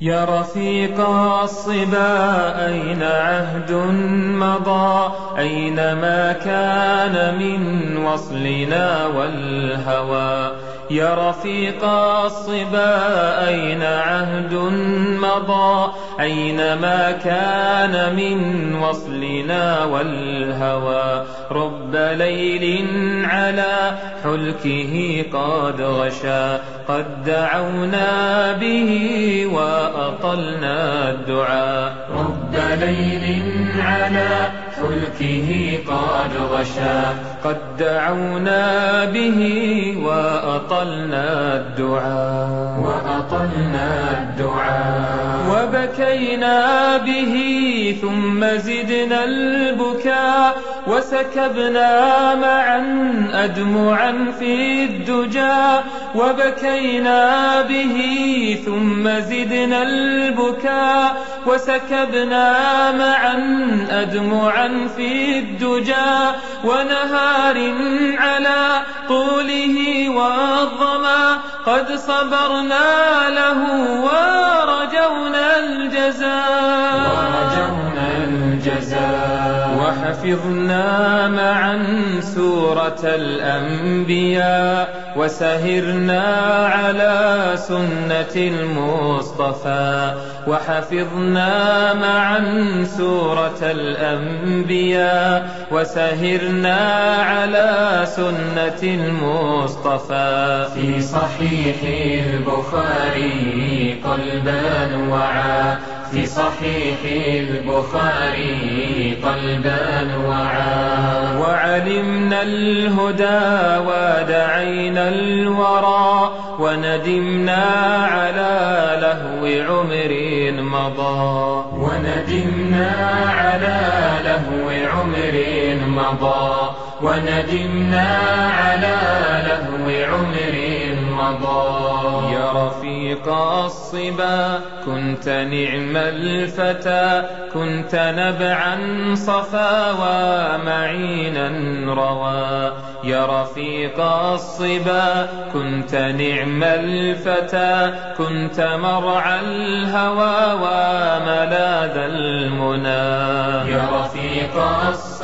يا رفيق الصبا أين عهد مضى؟ أين ما كان من وصلنا والهوى؟ يا رفيق الصبا أين عهد مضى؟ أين ما كان من وصلنا والهوى؟ رب ليل على حلكه قد غشا. قد دعونا به وأطلنا الدعاء. رب ليل على حلكه قد غشا. قد دعونا به وأطلنا الدعاء. وأطلنا الدعاء. وبكينا به ثم زدنا البكاء. وسكبنا معا أدمعا في الدجى وبكينا به ثم زدنا البكاء وسكبنا معا أدمعا في الدجى ونهار على طوله والظما قد صبرنا له ورجونا الجزاء وحفظنا معا سورة الأنبياء وسهرنا على سنة المصطفى وحفظنا معا سورة الأنبياء وسهرنا على سنة المصطفى في صحيح البخاري قلبا وعا في صحيح البخاري قلبا وعا. وعلمنا الهدى ودعينا الورى وندمنا على لهو عمر مضى. وندمنا على لهو عمر مضى. وندمنا على لهو عمر مضى يا رفيق الصبا كنت نعم الفتى كنت نبعا صفا ومعينا روى. يا رفيق الصبا كنت نعم الفتى كنت مرعى الهوى وملاذ المنى. يا رفيق الصبا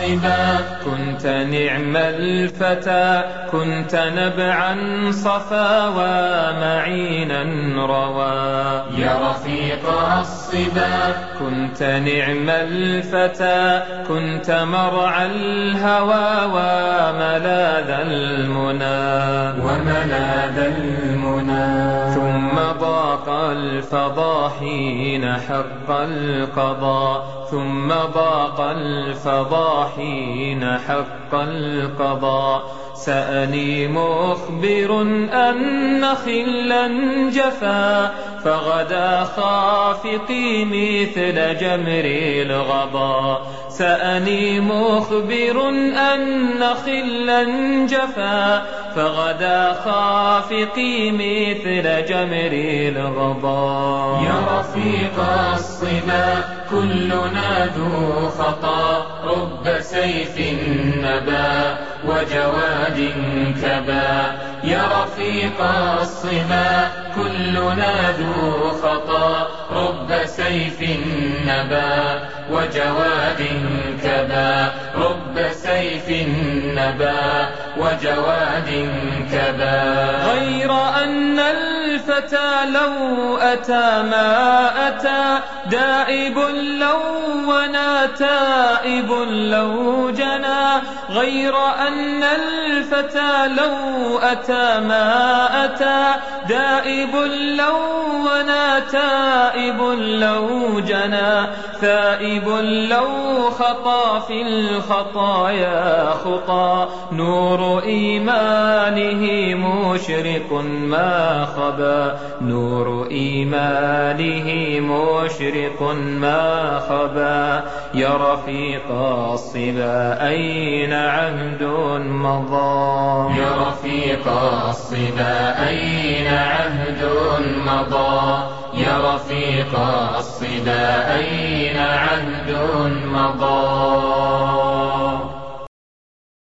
كنت نعم الفتى كنت نبعا صفا ومعينا روى. يا رفيق الصبا كنت نعم الفتى كنت مرعى الهوى وملاذ المنى. وملاذ المنى. ضاق الفضا حين حق القضاء ثم ضاق الفضا حين حق القضاء. سأني مخبر أن خلا جفا فغدا خافقي مثل جمر الغضا سأني مخبر أن خلا جفا فغدا خافقي مثل جمر الغضا يا رفيق الصبا كلنا ذو خطا رب سيف نبا. وجواد كبا. يا رفيق الصبا كلنا ذو خطا. رب سيف نبا وجواد كبا. رب سيف نبا وجواد كبا. غير أن الفتى لو أتى ما أتى دائب لو ونا تائب لو جنى غير أن الفتى لو أتى ما أتى دائب لو ونا تائب لو جنى ثائب لو خطى في الخطايا. خطى نور إيمانه مشرق ما خبا نور إيمانه مشرق ما خبا يا رفيق الصبا أين عهد مضى يا رفيق الصبا أين عهد مضى يا رفيق الصبا أين عهد مضى